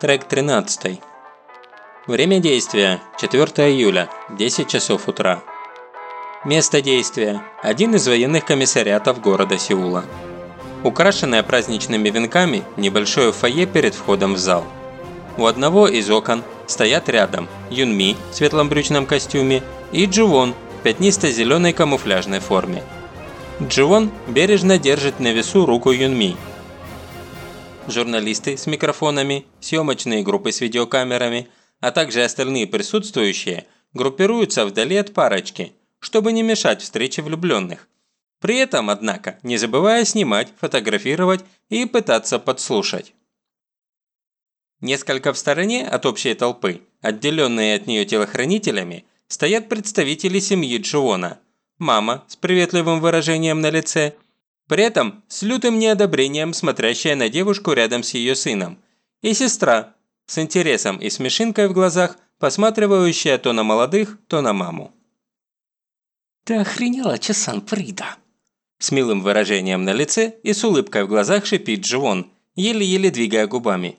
Трек 13. Время действия – 4 июля, 10 часов утра. Место действия – один из военных комиссариатов города Сеула. Украшенное праздничными венками небольшое фойе перед входом в зал. У одного из окон стоят рядом Юнми в светлом брючном костюме и Джувон в пятнисто-зеленой камуфляжной форме. Дживон бережно держит на весу руку Юнми – журналисты с микрофонами, съемочные группы с видеокамерами, а также остальные присутствующие группируются вдали от парочки, чтобы не мешать встрече влюбленных. При этом, однако, не забывая снимать, фотографировать и пытаться подслушать. Несколько в стороне от общей толпы, отделенные от нее телохранителями, стоят представители семьи Джуона. Мама с приветливым выражением на лице – при этом с лютым неодобрением смотрящая на девушку рядом с ее сыном. И сестра, с интересом и смешинкой в глазах, посматривающая то на молодых, то на маму. «Ты охренела, Часан Прида?» С милым выражением на лице и с улыбкой в глазах шипит Дживон, еле-еле двигая губами.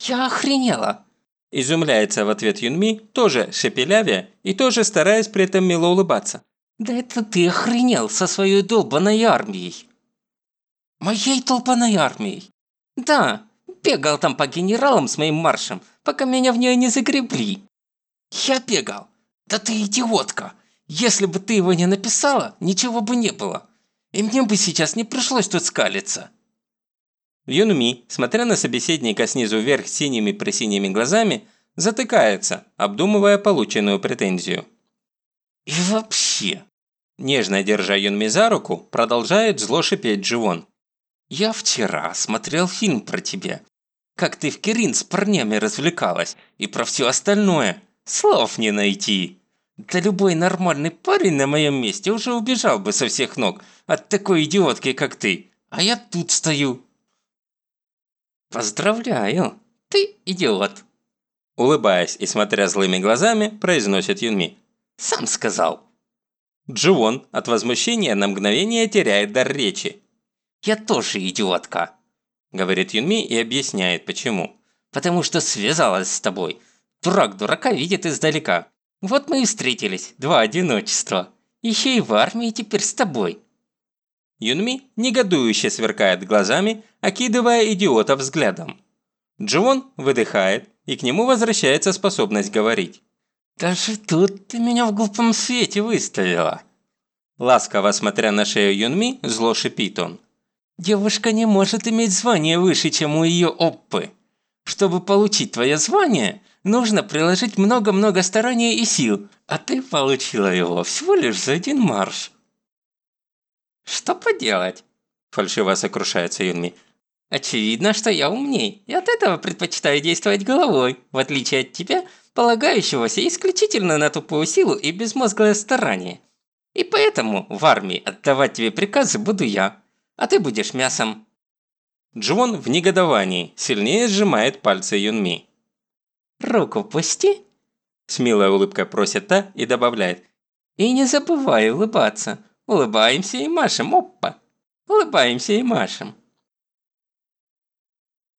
«Я охренела!» Изумляется в ответ Юнми, тоже шепелявя и тоже стараясь при этом мило улыбаться. Да это ты охренел со своей долбанной армией. Моей долбанной армией? Да, бегал там по генералам с моим маршем, пока меня в нее не загребли. Я бегал. Да ты идиотка. Если бы ты его не написала, ничего бы не было. И мне бы сейчас не пришлось тут скалиться. Юнми, смотря на собеседника снизу вверх синими-пресиними глазами, затыкается, обдумывая полученную претензию. И вообще, нежно держа Юнми за руку, продолжает зло шипеть Дживон. Я вчера смотрел фильм про тебя. Как ты в Кирин с парнями развлекалась и про все остальное. Слов не найти. Да любой нормальный парень на моем месте уже убежал бы со всех ног от такой идиотки, как ты. А я тут стою. Поздравляю, ты идиот. Улыбаясь и смотря злыми глазами, произносит Юнми. Сам сказал». Дживон от возмущения на мгновение теряет дар речи. «Я тоже идиотка», – говорит Юнми и объясняет, почему. «Потому что связалась с тобой. Дурак дурака видит издалека. Вот мы и встретились, два одиночества. Еще и в армии теперь с тобой». Юнми негодующе сверкает глазами, окидывая идиота взглядом. Дживон выдыхает, и к нему возвращается способность говорить. «Даже тут ты меня в глупом свете выставила!» Ласково смотря на шею Юнми, зло шипит он. «Девушка не может иметь звание выше, чем у ее оппы. Чтобы получить твое звание, нужно приложить много-много стараний и сил, а ты получила его всего лишь за один марш». «Что поделать?» – фальшиво сокрушается Юнми. «Очевидно, что я умней, и от этого предпочитаю действовать головой, в отличие от тебя – полагающегося исключительно на тупую силу и безмозглое старание. И поэтому в армии отдавать тебе приказы буду я, а ты будешь мясом». Джон в негодовании сильнее сжимает пальцы Юнми. «Руку пусти», – с милой улыбкой просит та и добавляет. «И не забывай улыбаться. Улыбаемся и машем, опа! Улыбаемся и машем».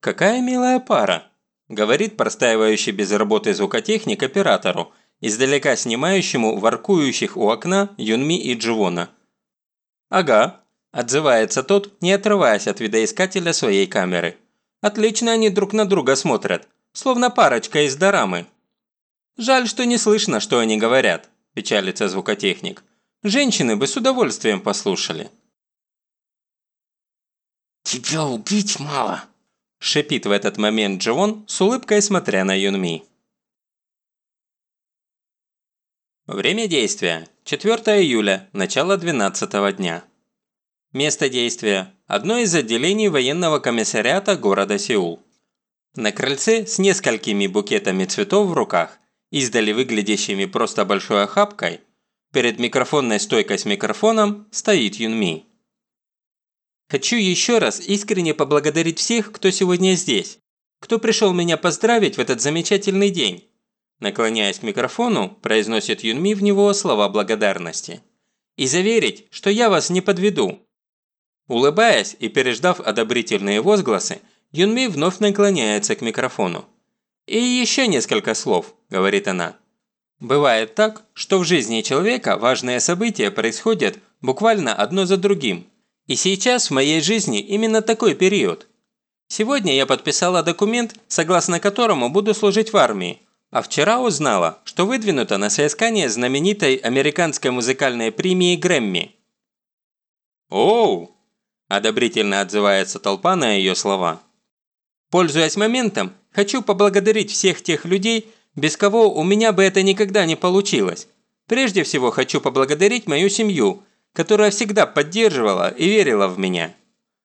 «Какая милая пара!» Говорит простаивающий без работы звукотехник оператору, издалека снимающему воркующих у окна Юнми и Дживона. «Ага», – отзывается тот, не отрываясь от видоискателя своей камеры. «Отлично они друг на друга смотрят, словно парочка из дорамы». «Жаль, что не слышно, что они говорят», – печалится звукотехник. «Женщины бы с удовольствием послушали». «Тебя убить мало», Шипит в этот момент Дживон с улыбкой смотря на Юнми. Время действия – 4 июля, начало 12 дня. Место действия – одно из отделений военного комиссариата города Сеул. На крыльце с несколькими букетами цветов в руках, издали выглядящими просто большой охапкой, перед микрофонной стойкой с микрофоном стоит Юнми. Хочу еще раз искренне поблагодарить всех, кто сегодня здесь, кто пришел меня поздравить в этот замечательный день. Наклоняясь к микрофону, произносит Юнми в него слова благодарности. И заверить, что я вас не подведу. Улыбаясь и переждав одобрительные возгласы, Юнми вновь наклоняется к микрофону. «И еще несколько слов», – говорит она. «Бывает так, что в жизни человека важные события происходят буквально одно за другим. И сейчас в моей жизни именно такой период. Сегодня я подписала документ, согласно которому буду служить в армии, а вчера узнала, что выдвинуто на соискание знаменитой американской музыкальной премии Грэмми. «Оу!» – одобрительно отзывается толпа на ее слова. Пользуясь моментом, хочу поблагодарить всех тех людей, без кого у меня бы это никогда не получилось. Прежде всего хочу поблагодарить мою семью, которая всегда поддерживала и верила в меня.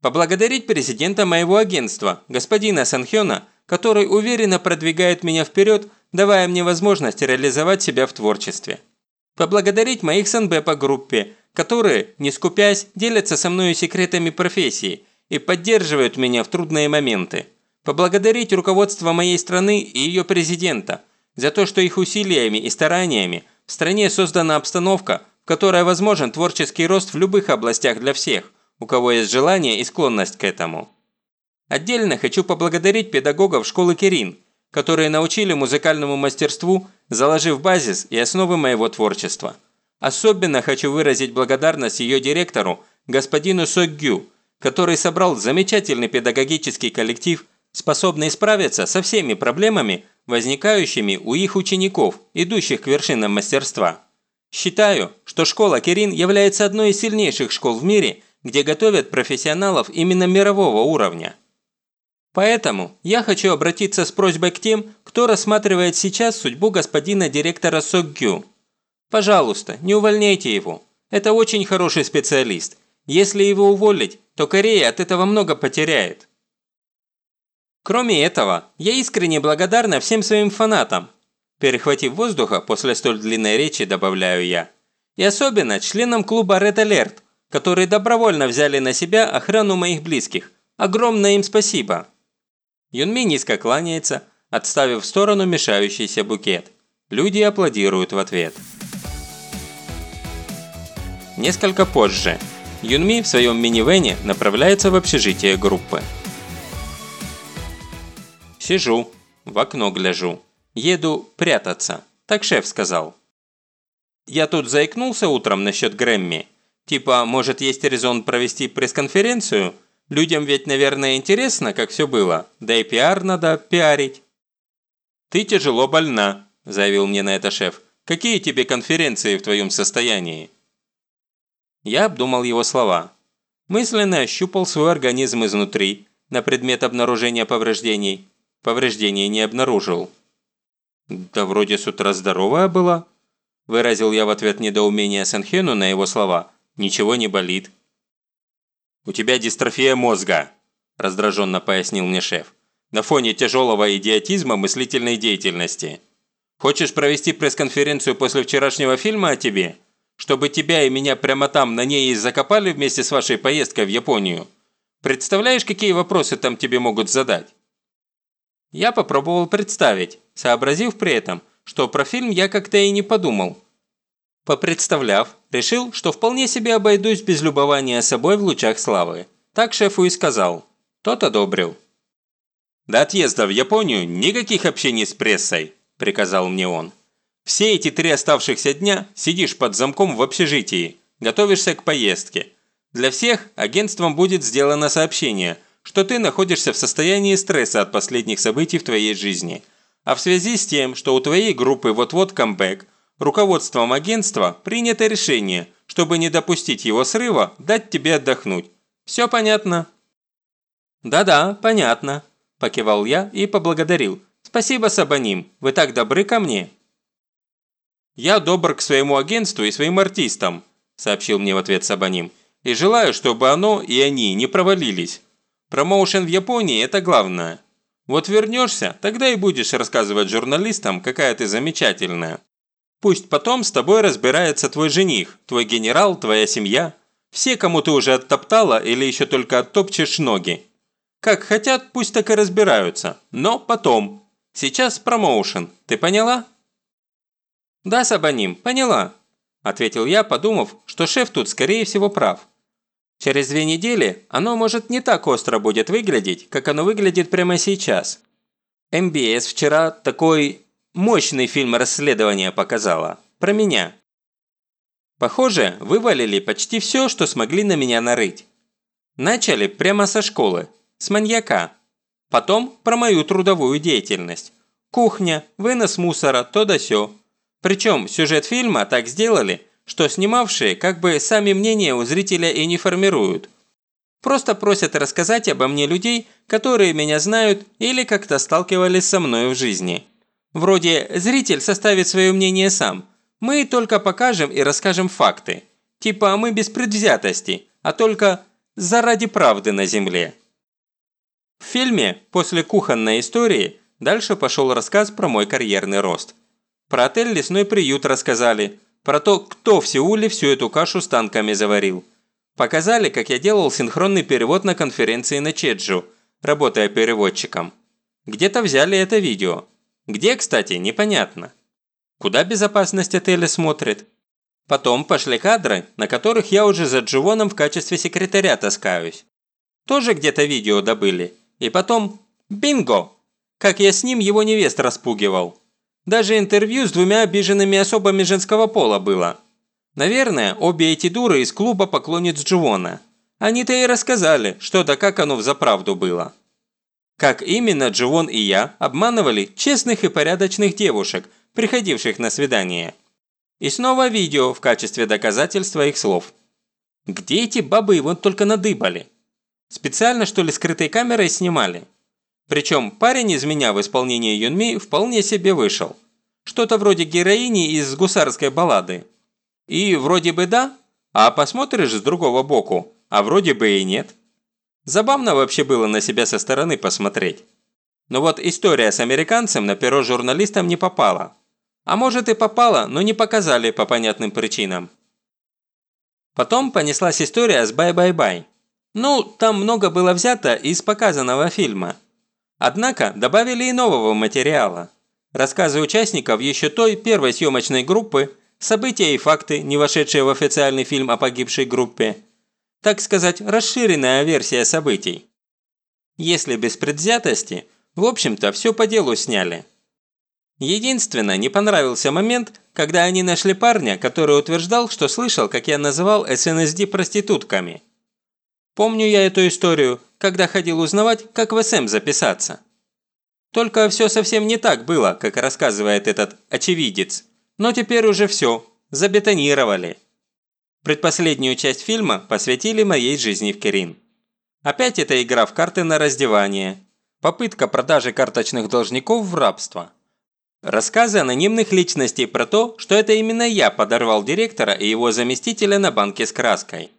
Поблагодарить президента моего агентства, господина Санхёна, который уверенно продвигает меня вперед, давая мне возможность реализовать себя в творчестве. Поблагодарить моих СНБ по группе, которые, не скупясь, делятся со мной секретами профессии и поддерживают меня в трудные моменты. Поблагодарить руководство моей страны и ее президента за то, что их усилиями и стараниями в стране создана обстановка, в которой возможен творческий рост в любых областях для всех – у кого есть желание и склонность к этому. Отдельно хочу поблагодарить педагогов школы Кирин, которые научили музыкальному мастерству, заложив базис и основы моего творчества. Особенно хочу выразить благодарность ее директору, господину Соггю, который собрал замечательный педагогический коллектив, способный справиться со всеми проблемами, возникающими у их учеников, идущих к вершинам мастерства. Считаю, что школа Кирин является одной из сильнейших школ в мире где готовят профессионалов именно мирового уровня. Поэтому я хочу обратиться с просьбой к тем, кто рассматривает сейчас судьбу господина директора Сокгю. Пожалуйста, не увольняйте его. Это очень хороший специалист. Если его уволить, то Корея от этого много потеряет. Кроме этого, я искренне благодарна всем своим фанатам. Перехватив воздуха после столь длинной речи, добавляю я. И особенно членам клуба Red Alert, которые добровольно взяли на себя охрану моих близких. Огромное им спасибо!» Юнми низко кланяется, отставив в сторону мешающийся букет. Люди аплодируют в ответ. Несколько позже. Юнми в своем минивене направляется в общежитие группы. Сижу, в окно гляжу. Еду прятаться, так шеф сказал. Я тут заикнулся утром насчет Грэмми. Типа, может есть резон провести пресс-конференцию? Людям ведь, наверное, интересно, как все было. Да и пиар надо пиарить. «Ты тяжело больна», – заявил мне на это шеф. «Какие тебе конференции в твоем состоянии?» Я обдумал его слова. Мысленно ощупал свой организм изнутри на предмет обнаружения повреждений. Повреждений не обнаружил. «Да вроде с утра здоровая была», – выразил я в ответ недоумение Санхену на его слова – Ничего не болит». «У тебя дистрофия мозга», – раздраженно пояснил мне шеф. «На фоне тяжелого идиотизма мыслительной деятельности. Хочешь провести пресс-конференцию после вчерашнего фильма о тебе? Чтобы тебя и меня прямо там на ней и закопали вместе с вашей поездкой в Японию? Представляешь, какие вопросы там тебе могут задать?» Я попробовал представить, сообразив при этом, что про фильм я как-то и не подумал, Попредставляв, решил, что вполне себе обойдусь без любования собой в лучах славы. Так шефу и сказал. Тот одобрил. «До отъезда в Японию никаких общений с прессой», – приказал мне он. «Все эти три оставшихся дня сидишь под замком в общежитии, готовишься к поездке. Для всех агентством будет сделано сообщение, что ты находишься в состоянии стресса от последних событий в твоей жизни. А в связи с тем, что у твоей группы вот-вот камбэк – Руководством агентства принято решение, чтобы не допустить его срыва, дать тебе отдохнуть. Все понятно?» «Да-да, понятно», – покивал я и поблагодарил. «Спасибо, Сабаним, вы так добры ко мне». «Я добр к своему агентству и своим артистам», – сообщил мне в ответ Сабаним. «И желаю, чтобы оно и они не провалились. Промоушен в Японии – это главное. Вот вернешься, тогда и будешь рассказывать журналистам, какая ты замечательная». Пусть потом с тобой разбирается твой жених, твой генерал, твоя семья. Все, кому ты уже оттоптала или еще только оттопчешь ноги. Как хотят, пусть так и разбираются. Но потом. Сейчас промоушен. Ты поняла? Да, Сабаним, поняла. Ответил я, подумав, что шеф тут скорее всего прав. Через две недели оно может не так остро будет выглядеть, как оно выглядит прямо сейчас. МБС вчера такой мощный фильм расследования показала. Про меня. Похоже, вывалили почти все, что смогли на меня нарыть. Начали прямо со школы, с маньяка. Потом про мою трудовую деятельность. Кухня, вынос мусора, то да сё. Причем сюжет фильма так сделали, что снимавшие как бы сами мнения у зрителя и не формируют. Просто просят рассказать обо мне людей, которые меня знают или как-то сталкивались со мной в жизни. Вроде зритель составит свое мнение сам. Мы только покажем и расскажем факты. Типа мы без предвзятости, а только заради правды на земле. В фильме после кухонной истории дальше пошел рассказ про мой карьерный рост. Про отель «Лесной приют» рассказали, про то, кто в Сеуле всю эту кашу с танками заварил. Показали, как я делал синхронный перевод на конференции на Чеджу, работая переводчиком. Где-то взяли это видео. Где, кстати, непонятно. Куда безопасность отеля смотрит? Потом пошли кадры, на которых я уже за Дживоном в качестве секретаря таскаюсь. Тоже где-то видео добыли. И потом – бинго! Как я с ним его невест распугивал. Даже интервью с двумя обиженными особами женского пола было. Наверное, обе эти дуры из клуба поклонниц Дживона. Они-то и рассказали, что да как оно взаправду было. Как именно Дживон и я обманывали честных и порядочных девушек, приходивших на свидание. И снова видео в качестве доказательства их слов. Где эти бабы его только надыбали? Специально что ли скрытой камерой снимали? Причем парень из меня в исполнении Юнми вполне себе вышел. Что-то вроде героини из гусарской баллады. И вроде бы да, а посмотришь с другого боку, а вроде бы и нет. Забавно вообще было на себя со стороны посмотреть. Но вот история с американцем на перо журналистам не попала. А может и попала, но не показали по понятным причинам. Потом понеслась история с «Бай-бай-бай». Ну, там много было взято из показанного фильма. Однако добавили и нового материала. Рассказы участников еще той первой съемочной группы, события и факты, не вошедшие в официальный фильм о погибшей группе. Так сказать, расширенная версия событий. Если без предвзятости, в общем-то, все по делу сняли. Единственное, не понравился момент, когда они нашли парня, который утверждал, что слышал, как я называл SNSD проститутками. Помню я эту историю, когда ходил узнавать, как в СМ записаться. Только все совсем не так было, как рассказывает этот очевидец. Но теперь уже все, забетонировали. Предпоследнюю часть фильма посвятили моей жизни в Керин. Опять эта игра в карты на раздевание. Попытка продажи карточных должников в рабство. Рассказы анонимных личностей про то, что это именно я подорвал директора и его заместителя на банке с краской.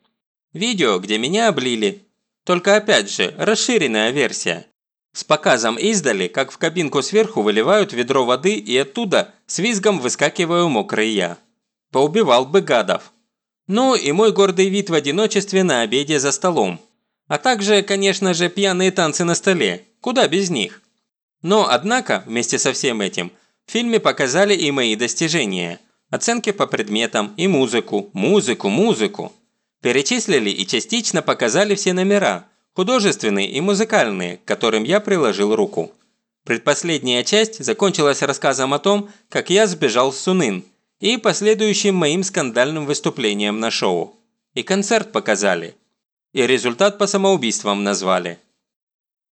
Видео, где меня облили. Только опять же, расширенная версия. С показом издали, как в кабинку сверху выливают ведро воды и оттуда с визгом выскакиваю мокрый я. Поубивал бы гадов. Ну и мой гордый вид в одиночестве на обеде за столом. А также, конечно же, пьяные танцы на столе. Куда без них? Но, однако, вместе со всем этим, в фильме показали и мои достижения. Оценки по предметам и музыку, музыку, музыку. Перечислили и частично показали все номера, художественные и музыкальные, к которым я приложил руку. Предпоследняя часть закончилась рассказом о том, как я сбежал с Сунын, и последующим моим скандальным выступлением на шоу. И концерт показали. И результат по самоубийствам назвали.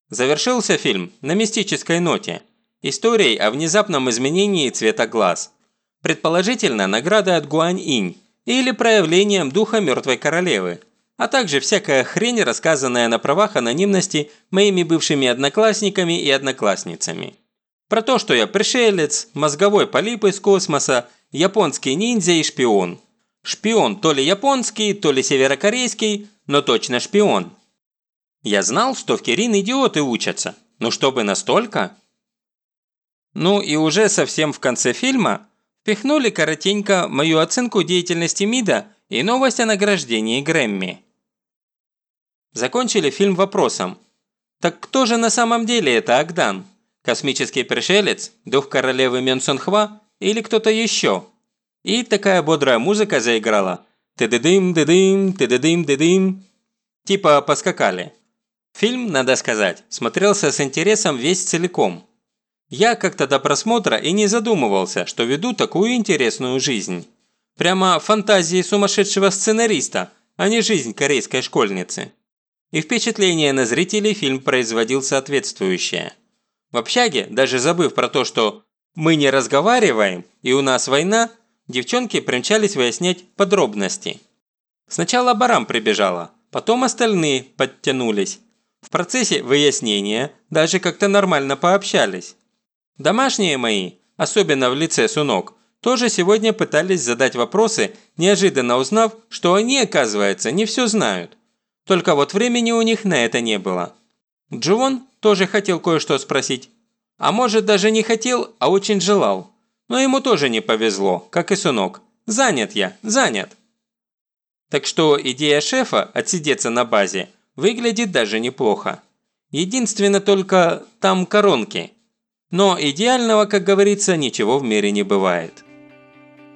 Завершился фильм на мистической ноте. Историей о внезапном изменении цвета глаз. Предположительно, награда от Гуань-инь, или проявлением духа мертвой королевы, а также всякая хрень, рассказанная на правах анонимности моими бывшими одноклассниками и одноклассницами. Про то, что я пришелец, мозговой полип из космоса, японский ниндзя и шпион. Шпион то ли японский, то ли северокорейский, но точно шпион. Я знал, что в Кирин идиоты учатся, но чтобы настолько? Ну и уже совсем в конце фильма Впихнули коротенько мою оценку деятельности МИДа и новость о награждении Грэмми. Закончили фильм вопросом. Так кто же на самом деле это Агдан? Космический пришелец, дух королевы Мёнсонхва или кто-то еще? И такая бодрая музыка заиграла. Ты-ды-дым, ты-дым, ты-ды-дым, ты-дым. Типа поскакали. Фильм, надо сказать, смотрелся с интересом весь целиком. Я как-то до просмотра и не задумывался, что веду такую интересную жизнь. Прямо фантазии сумасшедшего сценариста, а не жизнь корейской школьницы. И впечатление на зрителей фильм производил соответствующее. В общаге, даже забыв про то, что мы не разговариваем и у нас война, девчонки примчались выяснять подробности. Сначала Барам прибежала, потом остальные подтянулись. В процессе выяснения даже как-то нормально пообщались. Домашние мои, особенно в лице Сунок, тоже сегодня пытались задать вопросы, неожиданно узнав, что они, оказывается, не все знают. Только вот времени у них на это не было. Дживон тоже хотел кое-что спросить. А может даже не хотел, а очень желал. Но ему тоже не повезло, как и Сунок. Занят я, занят. Так что идея шефа отсидеться на базе выглядит даже неплохо. Единственно только там коронки. Но идеального, как говорится, ничего в мире не бывает.